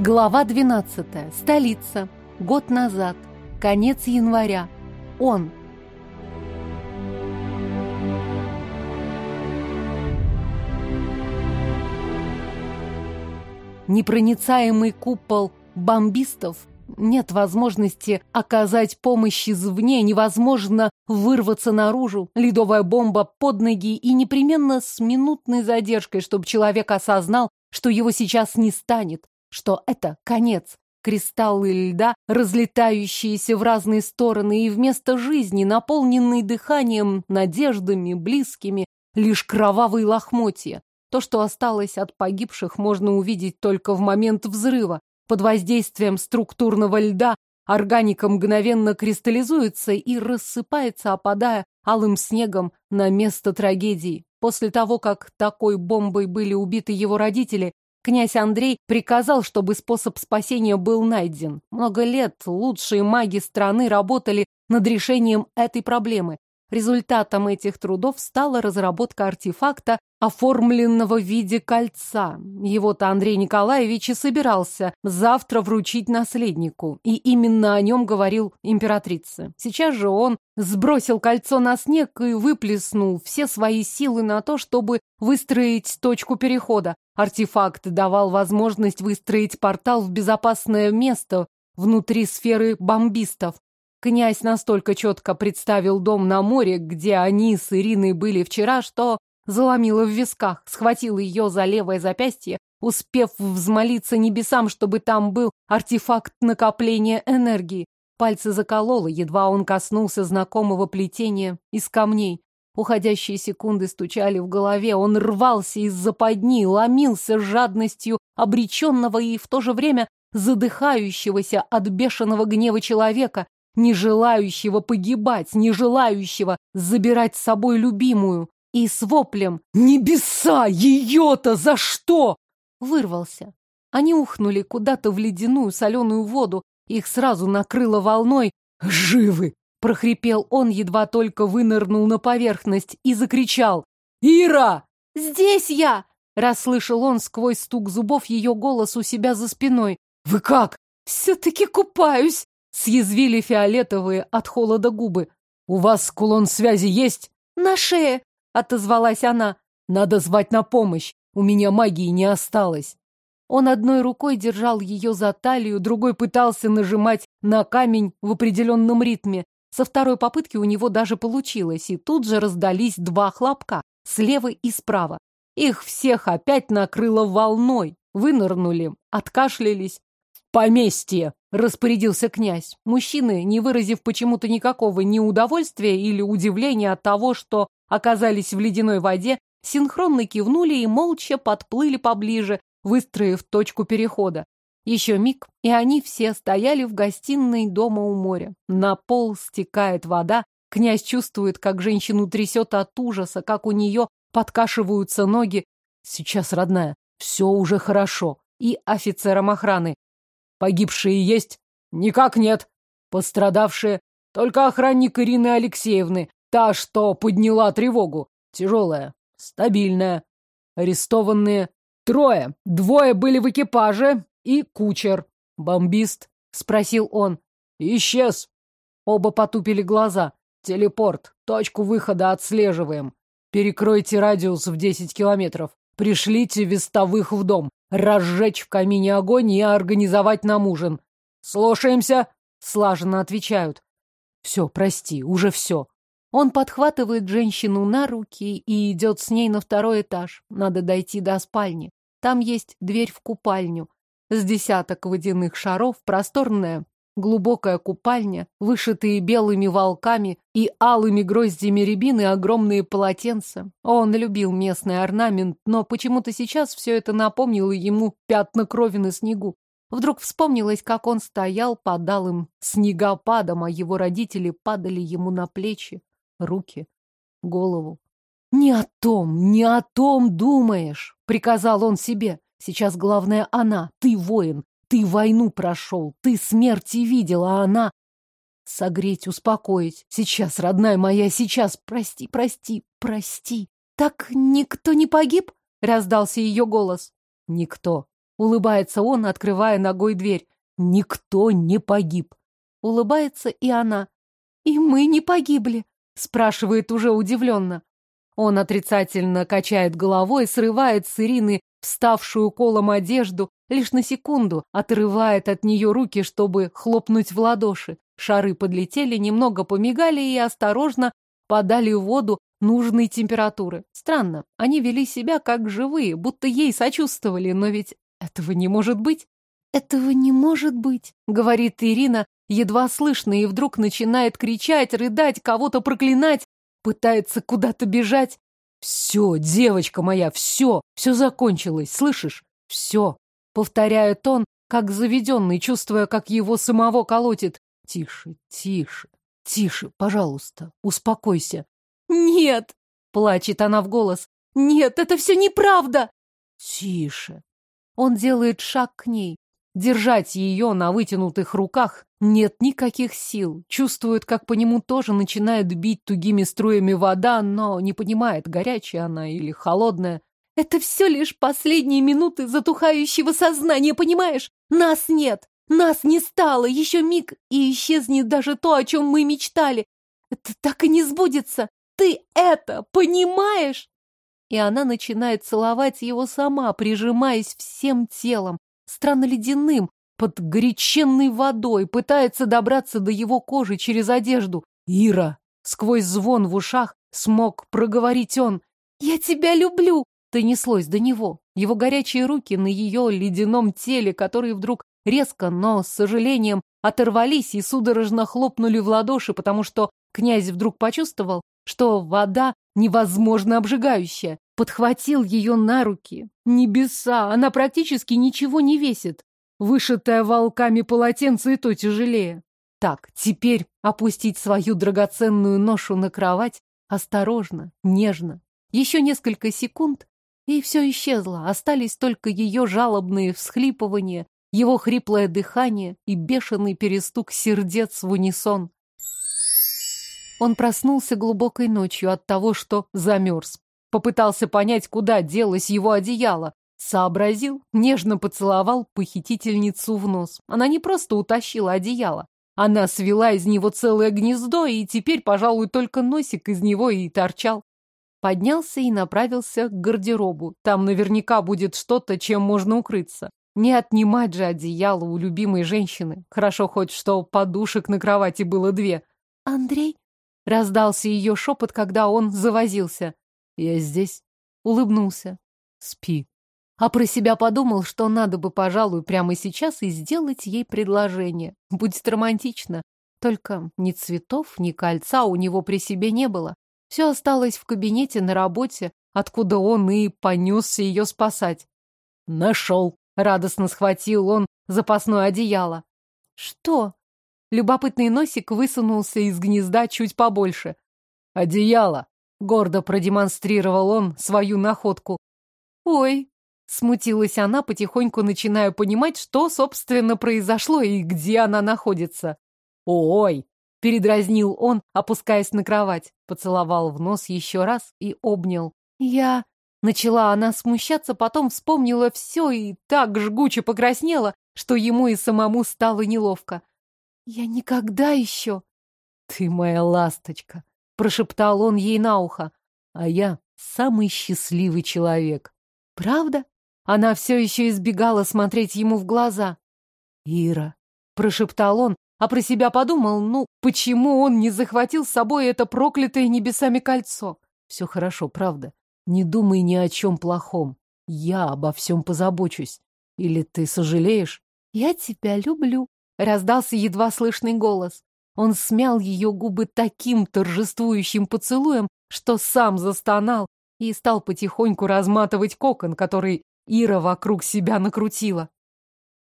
Глава 12. Столица. Год назад. Конец января. Он. Непроницаемый купол бомбистов нет возможности оказать помощь извне, невозможно вырваться наружу. Ледовая бомба под ноги и непременно с минутной задержкой, чтобы человек осознал, что его сейчас не станет, что это конец. Кристаллы льда, разлетающиеся в разные стороны, и вместо жизни, наполненной дыханием, надеждами, близкими, лишь кровавые лохмотья. То, что осталось от погибших, можно увидеть только в момент взрыва. Под воздействием структурного льда органика мгновенно кристаллизуется и рассыпается, опадая алым снегом на место трагедии. После того, как такой бомбой были убиты его родители, князь Андрей приказал, чтобы способ спасения был найден. Много лет лучшие маги страны работали над решением этой проблемы. Результатом этих трудов стала разработка артефакта, оформленного в виде кольца. Его-то Андрей Николаевич и собирался завтра вручить наследнику, и именно о нем говорил императрица. Сейчас же он сбросил кольцо на снег и выплеснул все свои силы на то, чтобы выстроить точку перехода. Артефакт давал возможность выстроить портал в безопасное место внутри сферы бомбистов. Князь настолько четко представил дом на море, где они с Ириной были вчера, что заломило в висках, схватил ее за левое запястье, успев взмолиться небесам, чтобы там был артефакт накопления энергии. Пальцы закололо, едва он коснулся знакомого плетения из камней. Уходящие секунды стучали в голове, он рвался из западни, ломился с жадностью обреченного и в то же время задыхающегося от бешеного гнева человека, не желающего погибать, не желающего забирать с собой любимую. И с воплем «Небеса! Ее-то за что?» вырвался. Они ухнули куда-то в ледяную соленую воду, их сразу накрыло волной. «Живы!» — прохрипел он, едва только вынырнул на поверхность и закричал. «Ира!» «Здесь я!» — расслышал он сквозь стук зубов ее голос у себя за спиной. «Вы как?» «Все-таки купаюсь!» Съязвили фиолетовые от холода губы. «У вас кулон связи есть?» «На шее», — отозвалась она. «Надо звать на помощь. У меня магии не осталось». Он одной рукой держал ее за талию, другой пытался нажимать на камень в определенном ритме. Со второй попытки у него даже получилось, и тут же раздались два хлопка, слева и справа. Их всех опять накрыло волной, вынырнули, откашлялись. «Поместье!» Распорядился князь. Мужчины, не выразив почему-то никакого неудовольствия или удивления от того, что оказались в ледяной воде, синхронно кивнули и молча подплыли поближе, выстроив точку перехода. Еще миг, и они все стояли в гостиной дома у моря. На пол стекает вода, князь чувствует, как женщину трясет от ужаса, как у нее подкашиваются ноги. Сейчас, родная, все уже хорошо. И офицерам охраны. Погибшие есть? Никак нет. Пострадавшие? Только охранник Ирины Алексеевны. Та, что подняла тревогу. Тяжелая. Стабильная. Арестованные? Трое. Двое были в экипаже и кучер. Бомбист? Спросил он. Исчез. Оба потупили глаза. Телепорт. Точку выхода отслеживаем. Перекройте радиус в 10 километров. Пришлите вестовых в дом разжечь в камине огонь и организовать нам ужин. Слушаемся, слаженно отвечают. Все, прости, уже все. Он подхватывает женщину на руки и идет с ней на второй этаж. Надо дойти до спальни. Там есть дверь в купальню. С десяток водяных шаров, просторная глубокая купальня, вышитые белыми волками и алыми гроздями рябины огромные полотенца. Он любил местный орнамент, но почему-то сейчас все это напомнило ему пятна крови на снегу. Вдруг вспомнилось, как он стоял под алым снегопадом, а его родители падали ему на плечи, руки, голову. «Не о том, не о том думаешь!» — приказал он себе. «Сейчас главное она, ты воин, ты войну прошел, ты смерти видел, а она... Согреть, успокоить. Сейчас, родная моя, сейчас. Прости, прости, прости. Так никто не погиб? Раздался ее голос. Никто. Улыбается он, открывая ногой дверь. Никто не погиб. Улыбается и она. И мы не погибли, спрашивает уже удивленно. Он отрицательно качает головой, срывает с Ирины вставшую колом одежду, лишь на секунду отрывает от нее руки, чтобы хлопнуть в ладоши. Шары подлетели, немного помигали и осторожно подали воду нужной температуры. Странно, они вели себя как живые, будто ей сочувствовали, но ведь этого не может быть. Этого не может быть, говорит Ирина, едва слышно, и вдруг начинает кричать, рыдать, кого-то проклинать, пытается куда-то бежать. Все, девочка моя, все, все закончилось, слышишь? Все, повторяет он, как заведенный, чувствуя, как его самого колотит. Тише, тише, тише, пожалуйста, успокойся. Нет, плачет она в голос. Нет, это все неправда. Тише. Он делает шаг к ней. Держать ее на вытянутых руках нет никаких сил. Чувствует, как по нему тоже начинает бить тугими струями вода, но не понимает, горячая она или холодная. Это все лишь последние минуты затухающего сознания, понимаешь? Нас нет, нас не стало, еще миг, и исчезнет даже то, о чем мы мечтали. Это так и не сбудется. Ты это понимаешь? И она начинает целовать его сама, прижимаясь всем телом, странно ледяным, под горяченной водой, пытается добраться до его кожи через одежду. «Ира!» Сквозь звон в ушах смог проговорить он. «Я тебя люблю!» Донеслось до него. Его горячие руки на ее ледяном теле, которые вдруг резко, но с сожалением оторвались и судорожно хлопнули в ладоши, потому что князь вдруг почувствовал, что вода невозможно обжигающая. Подхватил ее на руки. Небеса, она практически ничего не весит. Вышитое волками полотенце и то тяжелее. Так, теперь опустить свою драгоценную ношу на кровать осторожно, нежно. Еще несколько секунд, и все исчезло. Остались только ее жалобные всхлипывания, его хриплое дыхание и бешеный перестук сердец в унисон. Он проснулся глубокой ночью от того, что замерз. Попытался понять, куда делось его одеяло, Сообразил, нежно поцеловал похитительницу в нос. Она не просто утащила одеяло. Она свела из него целое гнездо, и теперь, пожалуй, только носик из него и торчал. Поднялся и направился к гардеробу. Там наверняка будет что-то, чем можно укрыться. Не отнимать же одеяло у любимой женщины. Хорошо хоть, что подушек на кровати было две. «Андрей?» — раздался ее шепот, когда он завозился. «Я здесь?» — улыбнулся. «Спи» а про себя подумал, что надо бы, пожалуй, прямо сейчас и сделать ей предложение. Будет романтично. Только ни цветов, ни кольца у него при себе не было. Все осталось в кабинете на работе, откуда он и понесся ее спасать. «Нашел!» — радостно схватил он запасное одеяло. «Что?» Любопытный носик высунулся из гнезда чуть побольше. «Одеяло!» — гордо продемонстрировал он свою находку. «Ой!» Смутилась она, потихоньку начиная понимать, что, собственно, произошло и где она находится. «Ой!» — передразнил он, опускаясь на кровать. Поцеловал в нос еще раз и обнял. «Я...» — начала она смущаться, потом вспомнила все и так жгуче покраснела, что ему и самому стало неловко. «Я никогда еще...» «Ты моя ласточка!» — прошептал он ей на ухо. «А я самый счастливый человек». «Правда?» Она все еще избегала смотреть ему в глаза. «Ира», — прошептал он, а про себя подумал, ну, почему он не захватил с собой это проклятое небесами кольцо? Все хорошо, правда. Не думай ни о чем плохом. Я обо всем позабочусь. Или ты сожалеешь? Я тебя люблю, — раздался едва слышный голос. Он смял ее губы таким торжествующим поцелуем, что сам застонал и стал потихоньку разматывать кокон, который Ира вокруг себя накрутила.